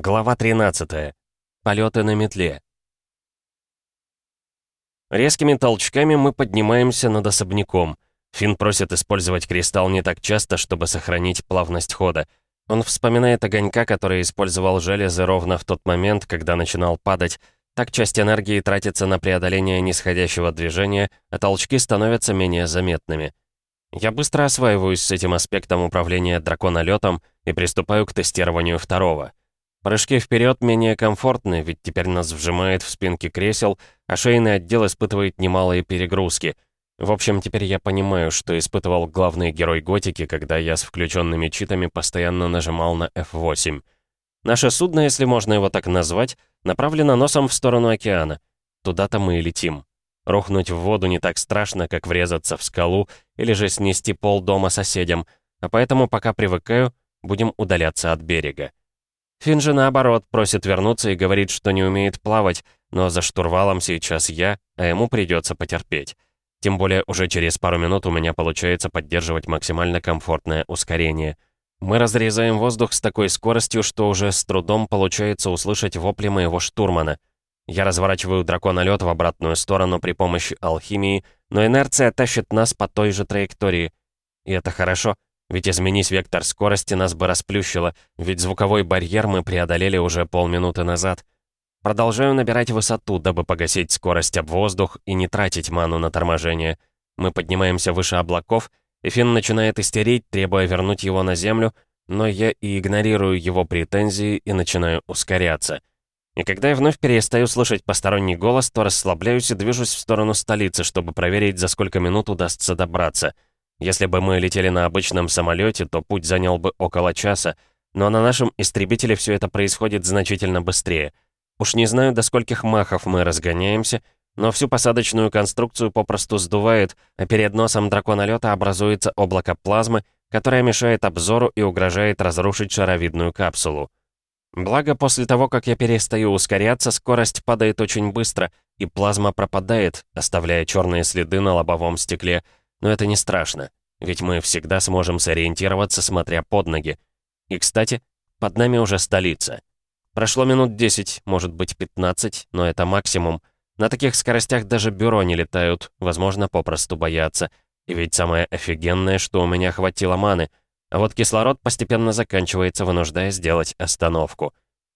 Глава 13. Полеты на метле. Резкими толчками мы поднимаемся над особняком. Финн просит использовать кристалл не так часто, чтобы сохранить плавность хода. Он вспоминает огонька, который использовал железы ровно в тот момент, когда начинал падать. Так часть энергии тратится на преодоление нисходящего движения, а толчки становятся менее заметными. Я быстро осваиваюсь с этим аспектом управления драконолетом и приступаю к тестированию второго — Прыжки вперед менее комфортны, ведь теперь нас вжимает в спинки кресел, а шейный отдел испытывает немалые перегрузки. В общем, теперь я понимаю, что испытывал главный герой Готики, когда я с включенными читами постоянно нажимал на F8. Наше судно, если можно его так назвать, направлено носом в сторону океана. Туда-то мы и летим. Рухнуть в воду не так страшно, как врезаться в скалу или же снести пол дома соседям, а поэтому пока привыкаю, будем удаляться от берега. Финн же наоборот просит вернуться и говорит, что не умеет плавать, но за штурвалом сейчас я, а ему придется потерпеть. Тем более уже через пару минут у меня получается поддерживать максимально комфортное ускорение. Мы разрезаем воздух с такой скоростью, что уже с трудом получается услышать вопли моего штурмана. Я разворачиваю драконолет в обратную сторону при помощи алхимии, но инерция тащит нас по той же траектории. И это хорошо — ведь изменись вектор скорости, нас бы расплющило, ведь звуковой барьер мы преодолели уже полминуты назад. Продолжаю набирать высоту, дабы погасить скорость об воздух и не тратить ману на торможение. Мы поднимаемся выше облаков, и Финн начинает истерить, требуя вернуть его на землю, но я и игнорирую его претензии и начинаю ускоряться. И когда я вновь перестаю слышать посторонний голос, то расслабляюсь и движусь в сторону столицы, чтобы проверить, за сколько минут удастся добраться — если бы мы летели на обычном самолете, то путь занял бы около часа, но на нашем истребителе все это происходит значительно быстрее. Уж не знаю, до скольких махов мы разгоняемся, но всю посадочную конструкцию попросту сдувает, а перед носом драконолета образуется облако плазмы, которое мешает обзору и угрожает разрушить шаровидную капсулу. Благо, после того, как я перестаю ускоряться, скорость падает очень быстро, и плазма пропадает, оставляя черные следы на лобовом стекле — но это не страшно, ведь мы всегда сможем сориентироваться, смотря под ноги. И, кстати, под нами уже столица. Прошло минут 10, может быть 15, но это максимум. На таких скоростях даже бюро не летают, возможно, попросту боятся. И ведь самое офигенное, что у меня хватило маны. А вот кислород постепенно заканчивается, вынуждая сделать остановку.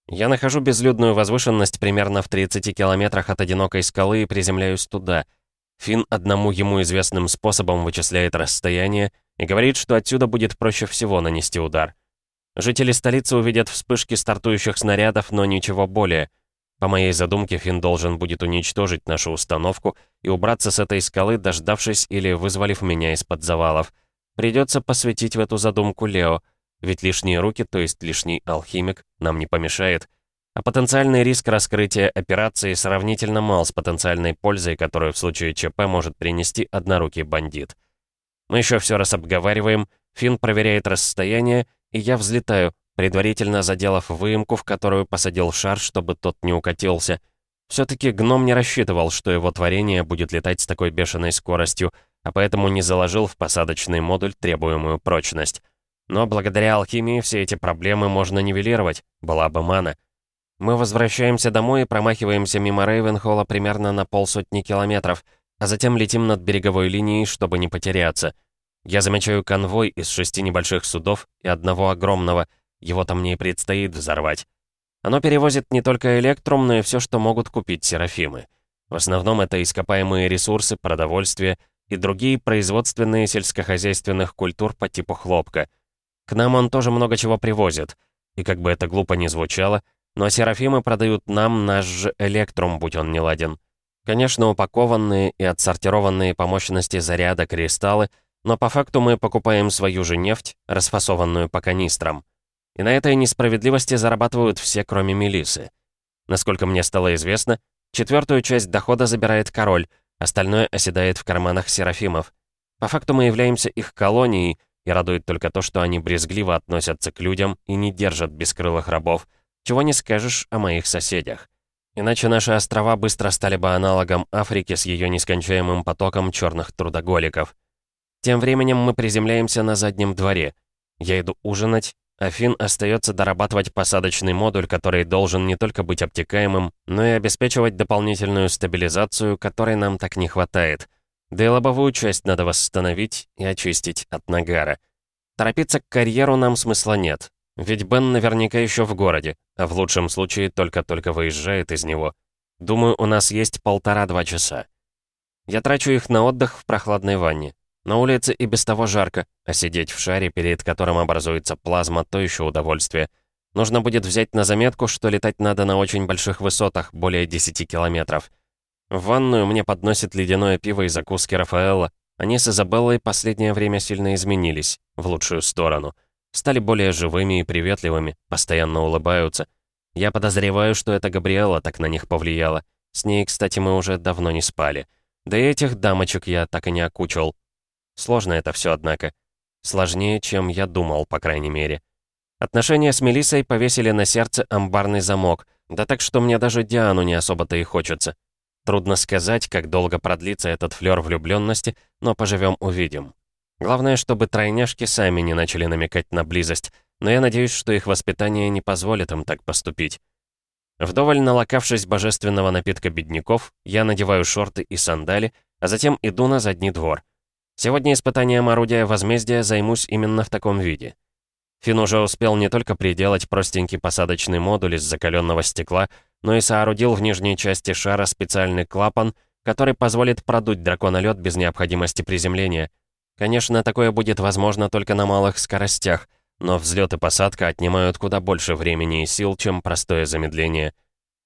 Я нахожу безлюдную возвышенность примерно в 30 километрах от одинокой скалы и приземляюсь туда — Финн одному ему известным способом вычисляет расстояние и говорит, что отсюда будет проще всего нанести удар. Жители столицы увидят вспышки стартующих снарядов, но ничего более. По моей задумке, Финн должен будет уничтожить нашу установку и убраться с этой скалы, дождавшись или вызволив меня из-под завалов. Придется посвятить в эту задумку Лео, ведь лишние руки, то есть лишний алхимик, нам не помешает — а потенциальный риск раскрытия операции сравнительно мал с потенциальной пользой, которую в случае ЧП может принести однорукий бандит. Мы еще все раз обговариваем, Финн проверяет расстояние, и я взлетаю, предварительно заделав выемку, в которую посадил шар, чтобы тот не укатился. Все-таки гном не рассчитывал, что его творение будет летать с такой бешеной скоростью, а поэтому не заложил в посадочный модуль требуемую прочность. Но благодаря алхимии все эти проблемы можно нивелировать, была бы мана. Мы возвращаемся домой и промахиваемся мимо Рейвенхолла примерно на полсотни километров, а затем летим над береговой линией, чтобы не потеряться. Я замечаю конвой из шести небольших судов и одного огромного. Его-то мне и предстоит взорвать. Оно перевозит не только электрум, но и все, что могут купить серафимы. В основном это ископаемые ресурсы, продовольствие и другие производственные сельскохозяйственных культур по типу хлопка. К нам он тоже много чего привозит. И как бы это глупо ни звучало, но Серафимы продают нам наш же Электрум, будь он не ладен. Конечно, упакованные и отсортированные по мощности заряда кристаллы, но по факту мы покупаем свою же нефть, расфасованную по канистрам. И на этой несправедливости зарабатывают все, кроме Мелисы. Насколько мне стало известно, четвертую часть дохода забирает король, остальное оседает в карманах Серафимов. По факту мы являемся их колонией, и радует только то, что они брезгливо относятся к людям и не держат бескрылых рабов, чего не скажешь о моих соседях. Иначе наши острова быстро стали бы аналогом Африки с ее нескончаемым потоком черных трудоголиков. Тем временем мы приземляемся на заднем дворе. Я иду ужинать, а Финн остается дорабатывать посадочный модуль, который должен не только быть обтекаемым, но и обеспечивать дополнительную стабилизацию, которой нам так не хватает. Да и лобовую часть надо восстановить и очистить от нагара. Торопиться к карьеру нам смысла нет, ведь Бен наверняка еще в городе, а в лучшем случае только-только выезжает из него. Думаю, у нас есть полтора-два часа. Я трачу их на отдых в прохладной ванне. На улице и без того жарко, а сидеть в шаре, перед которым образуется плазма, то еще удовольствие. Нужно будет взять на заметку, что летать надо на очень больших высотах, более 10 километров. В ванную мне подносит ледяное пиво и закуски Рафаэла. Они с Изабеллой последнее время сильно изменились, в лучшую сторону. Стали более живыми и приветливыми, постоянно улыбаются. Я подозреваю, что это Габриэла так на них повлияла. С ней, кстати, мы уже давно не спали. Да и этих дамочек я так и не окучил. Сложно это все, однако. Сложнее, чем я думал, по крайней мере. Отношения с Мелиссой повесили на сердце амбарный замок, да так что мне даже Диану не особо-то и хочется. Трудно сказать, как долго продлится этот флёр влюбленности, но поживем увидим. Главное, чтобы тройняшки сами не начали намекать на близость, но я надеюсь, что их воспитание не позволит им так поступить. Вдоволь налокавшись божественного напитка бедняков, я надеваю шорты и сандали, а затем иду на задний двор. Сегодня испытанием орудия возмездия займусь именно в таком виде. Фин уже успел не только приделать простенький посадочный модуль из закаленного стекла, но и соорудил в нижней части шара специальный клапан, который позволит продуть драконолет без необходимости приземления. Конечно, такое будет возможно только на малых скоростях, но взлет и посадка отнимают куда больше времени и сил, чем простое замедление.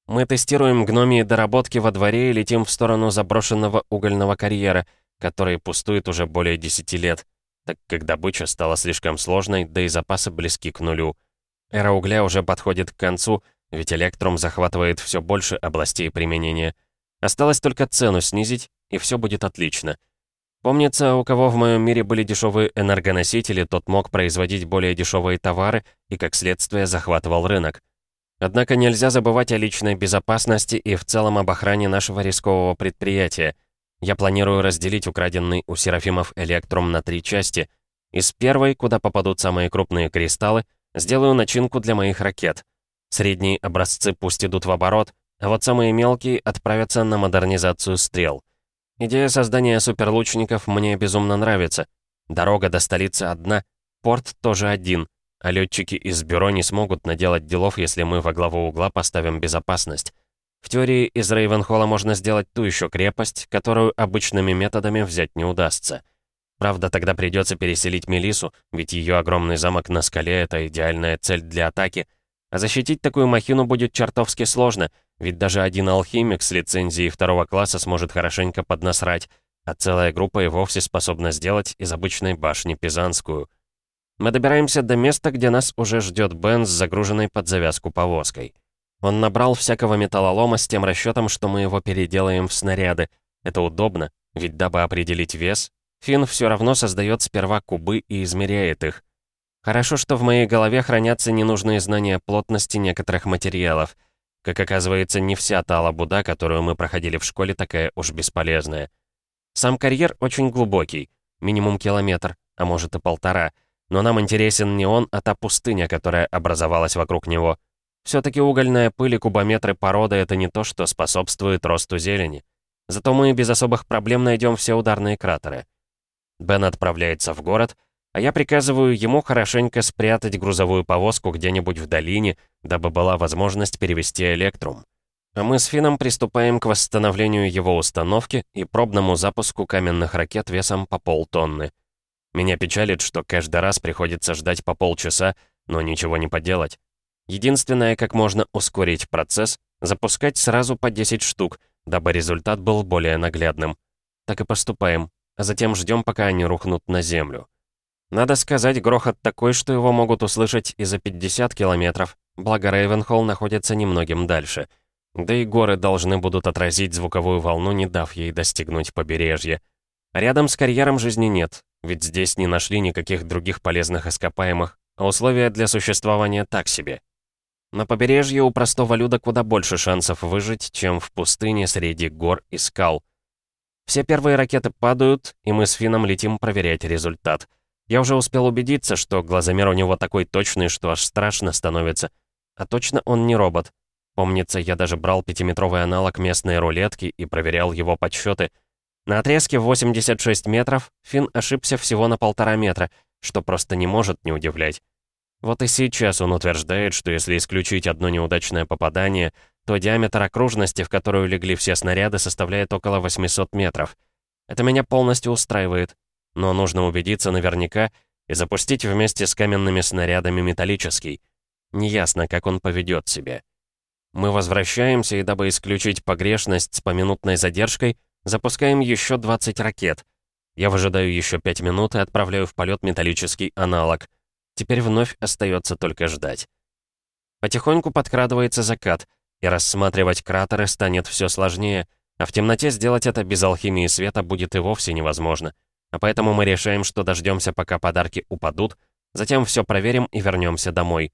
Мы тестируем гномии доработки во дворе и летим в сторону заброшенного угольного карьера — который пустует уже более 10 лет, так как добыча стала слишком сложной, да и запасы близки к нулю. Эра угля уже подходит к концу, ведь Электрум захватывает все больше областей применения. Осталось только цену снизить, и все будет отлично. Помнится, у кого в моем мире были дешевые энергоносители, тот мог производить более дешевые товары и, как следствие, захватывал рынок. Однако нельзя забывать о личной безопасности и в целом об охране нашего рискового предприятия — я планирую разделить украденный у Серафимов Электрум на три части. Из первой, куда попадут самые крупные кристаллы, сделаю начинку для моих ракет. Средние образцы пусть идут в оборот, а вот самые мелкие отправятся на модернизацию стрел. Идея создания суперлучников мне безумно нравится. Дорога до столицы одна, порт тоже один, а летчики из бюро не смогут наделать делов, если мы во главу угла поставим безопасность. В теории из Рейвенхолла можно сделать ту еще крепость, которую обычными методами взять не удастся. Правда, тогда придется переселить Мелису, ведь ее огромный замок на скале — это идеальная цель для атаки. А защитить такую махину будет чертовски сложно, ведь даже один алхимик с лицензией второго класса сможет хорошенько поднасрать, а целая группа и вовсе способна сделать из обычной башни Пизанскую. Мы добираемся до места, где нас уже ждет Бен с загруженной под завязку повозкой. Он набрал всякого металлолома с тем расчетом, что мы его переделаем в снаряды. Это удобно, ведь дабы определить вес, Финн все равно создает сперва кубы и измеряет их. Хорошо, что в моей голове хранятся ненужные знания плотности некоторых материалов. Как оказывается, не вся та лабуда, которую мы проходили в школе, такая уж бесполезная. Сам карьер очень глубокий, минимум километр, а может и полтора. Но нам интересен не он, а та пустыня, которая образовалась вокруг него. Все-таки угольная пыль и кубометры породы — это не то, что способствует росту зелени. Зато мы без особых проблем найдем все ударные кратеры. Бен отправляется в город, а я приказываю ему хорошенько спрятать грузовую повозку где-нибудь в долине, дабы была возможность перевести электрум. А мы с Фином приступаем к восстановлению его установки и пробному запуску каменных ракет весом по полтонны. Меня печалит, что каждый раз приходится ждать по полчаса, но ничего не поделать. Единственное, как можно ускорить процесс, запускать сразу по 10 штук, дабы результат был более наглядным. Так и поступаем, а затем ждем, пока они рухнут на землю. Надо сказать, грохот такой, что его могут услышать и за 50 километров, благо Рейвенхолл находится немногим дальше. Да и горы должны будут отразить звуковую волну, не дав ей достигнуть побережья. рядом с карьером жизни нет, ведь здесь не нашли никаких других полезных ископаемых, а условия для существования так себе. На побережье у простого люда куда больше шансов выжить, чем в пустыне среди гор и скал. Все первые ракеты падают, и мы с Фином летим проверять результат. Я уже успел убедиться, что глазомер у него такой точный, что аж страшно становится. А точно он не робот. Помнится, я даже брал пятиметровый аналог местной рулетки и проверял его подсчеты. На отрезке в 86 метров Финн ошибся всего на полтора метра, что просто не может не удивлять. Вот и сейчас он утверждает, что если исключить одно неудачное попадание, то диаметр окружности, в которую легли все снаряды, составляет около 800 метров. Это меня полностью устраивает, но нужно убедиться наверняка и запустить вместе с каменными снарядами металлический. Неясно, как он поведет себя. Мы возвращаемся, и дабы исключить погрешность с поминутной задержкой, запускаем еще 20 ракет. Я выжидаю еще 5 минут и отправляю в полет металлический аналог. Теперь вновь остается только ждать. Потихоньку подкрадывается закат, и рассматривать кратеры станет все сложнее, а в темноте сделать это без алхимии света будет и вовсе невозможно. А поэтому мы решаем, что дождемся, пока подарки упадут, затем все проверим и вернемся домой.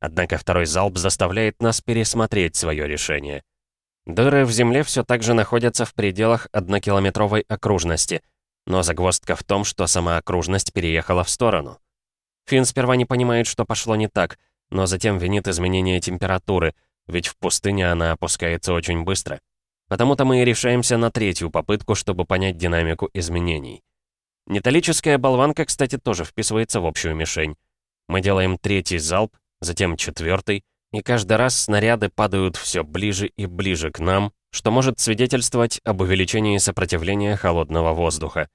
Однако второй залп заставляет нас пересмотреть свое решение. Дыры в земле все так же находятся в пределах однокилометровой окружности, но загвоздка в том, что сама окружность переехала в сторону. Финн сперва не понимает, что пошло не так, но затем винит изменение температуры, ведь в пустыне она опускается очень быстро. Потому-то мы и решаемся на третью попытку, чтобы понять динамику изменений. Металлическая болванка, кстати, тоже вписывается в общую мишень. Мы делаем третий залп, затем четвертый, и каждый раз снаряды падают все ближе и ближе к нам, что может свидетельствовать об увеличении сопротивления холодного воздуха.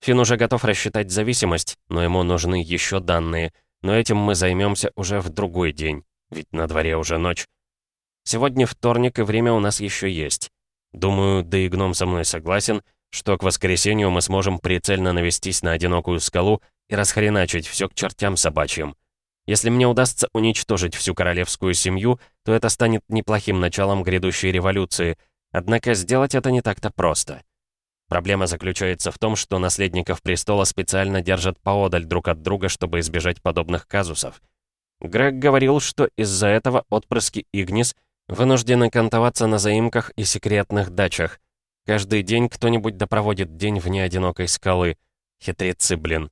Фин уже готов рассчитать зависимость, но ему нужны еще данные, но этим мы займемся уже в другой день, ведь на дворе уже ночь. Сегодня вторник, и время у нас еще есть. Думаю, да и гном со мной согласен, что к воскресенью мы сможем прицельно навестись на одинокую скалу и расхреначить все к чертям собачьим. Если мне удастся уничтожить всю королевскую семью, то это станет неплохим началом грядущей революции, однако сделать это не так-то просто. Проблема заключается в том, что наследников престола специально держат поодаль друг от друга, чтобы избежать подобных казусов. Грег говорил, что из-за этого отпрыски Игнис вынуждены кантоваться на заимках и секретных дачах. Каждый день кто-нибудь допроводит день вне одинокой скалы. Хитрецы, блин.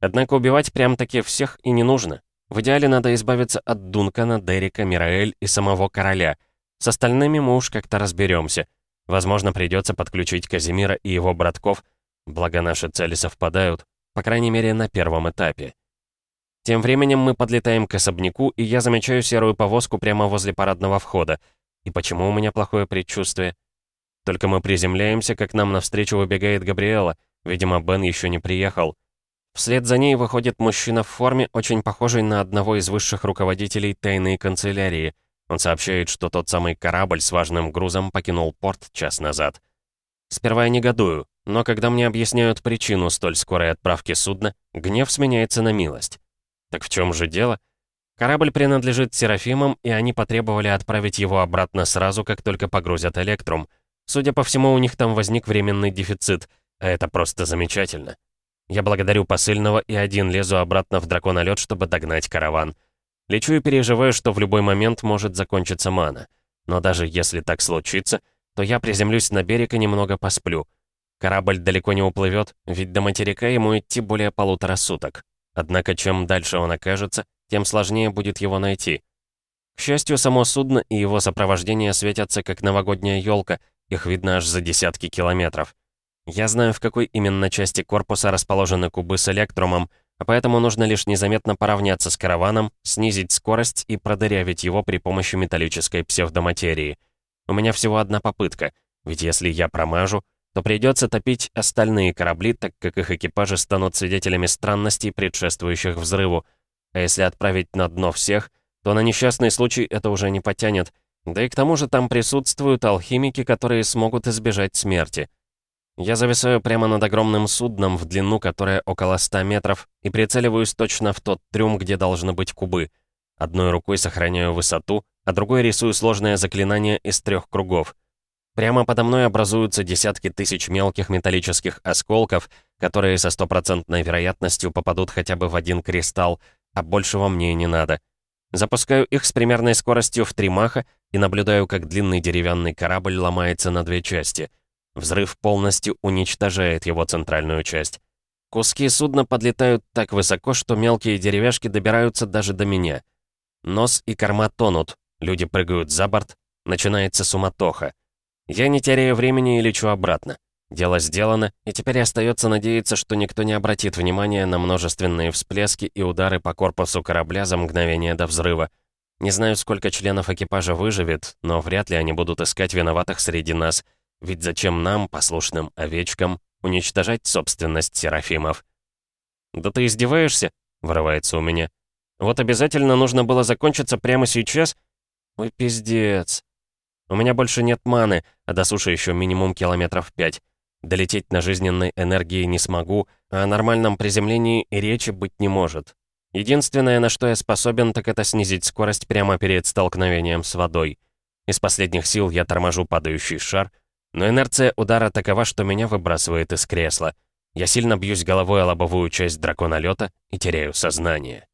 Однако убивать прям-таки всех и не нужно. В идеале надо избавиться от Дункана, Дерека, Мираэль и самого короля. С остальными мы уж как-то разберемся. Возможно, придется подключить Казимира и его братков, благо наши цели совпадают, по крайней мере, на первом этапе. Тем временем мы подлетаем к особняку, и я замечаю серую повозку прямо возле парадного входа. И почему у меня плохое предчувствие? Только мы приземляемся, как нам навстречу выбегает Габриэла. Видимо, Бен еще не приехал. Вслед за ней выходит мужчина в форме, очень похожий на одного из высших руководителей тайной канцелярии. Он сообщает, что тот самый корабль с важным грузом покинул порт час назад. Сперва я негодую, но когда мне объясняют причину столь скорой отправки судна, гнев сменяется на милость. Так в чем же дело? Корабль принадлежит Серафимам, и они потребовали отправить его обратно сразу, как только погрузят Электрум. Судя по всему, у них там возник временный дефицит, а это просто замечательно. Я благодарю посыльного и один лезу обратно в драконолет, чтобы догнать караван. Лечу и переживаю, что в любой момент может закончиться мана. Но даже если так случится, то я приземлюсь на берег и немного посплю. Корабль далеко не уплывет, ведь до материка ему идти более полутора суток. Однако чем дальше он окажется, тем сложнее будет его найти. К счастью, само судно и его сопровождение светятся, как новогодняя елка, их видно аж за десятки километров. Я знаю, в какой именно части корпуса расположены кубы с электрумом, а поэтому нужно лишь незаметно поравняться с караваном, снизить скорость и продырявить его при помощи металлической псевдоматерии. У меня всего одна попытка, ведь если я промажу, то придется топить остальные корабли, так как их экипажи станут свидетелями странностей, предшествующих взрыву. А если отправить на дно всех, то на несчастный случай это уже не потянет. Да и к тому же там присутствуют алхимики, которые смогут избежать смерти. Я зависаю прямо над огромным судном в длину, которая около 100 метров, и прицеливаюсь точно в тот трюм, где должны быть кубы. Одной рукой сохраняю высоту, а другой рисую сложное заклинание из трех кругов. Прямо подо мной образуются десятки тысяч мелких металлических осколков, которые со стопроцентной вероятностью попадут хотя бы в один кристалл, а большего мне не надо. Запускаю их с примерной скоростью в три маха и наблюдаю, как длинный деревянный корабль ломается на две части — Взрыв полностью уничтожает его центральную часть. Куски судна подлетают так высоко, что мелкие деревяшки добираются даже до меня. Нос и корма тонут, люди прыгают за борт, начинается суматоха. Я не теряю времени и лечу обратно. Дело сделано, и теперь остается надеяться, что никто не обратит внимания на множественные всплески и удары по корпусу корабля за мгновение до взрыва. Не знаю, сколько членов экипажа выживет, но вряд ли они будут искать виноватых среди нас, ведь зачем нам, послушным овечкам, уничтожать собственность Серафимов? «Да ты издеваешься?» — вырывается у меня. «Вот обязательно нужно было закончиться прямо сейчас? Ой, пиздец. У меня больше нет маны, а до суши еще минимум километров пять. Долететь на жизненной энергии не смогу, а о нормальном приземлении и речи быть не может. Единственное, на что я способен, так это снизить скорость прямо перед столкновением с водой. Из последних сил я торможу падающий шар, но инерция удара такова, что меня выбрасывает из кресла. Я сильно бьюсь головой о лобовую часть драконолета и теряю сознание.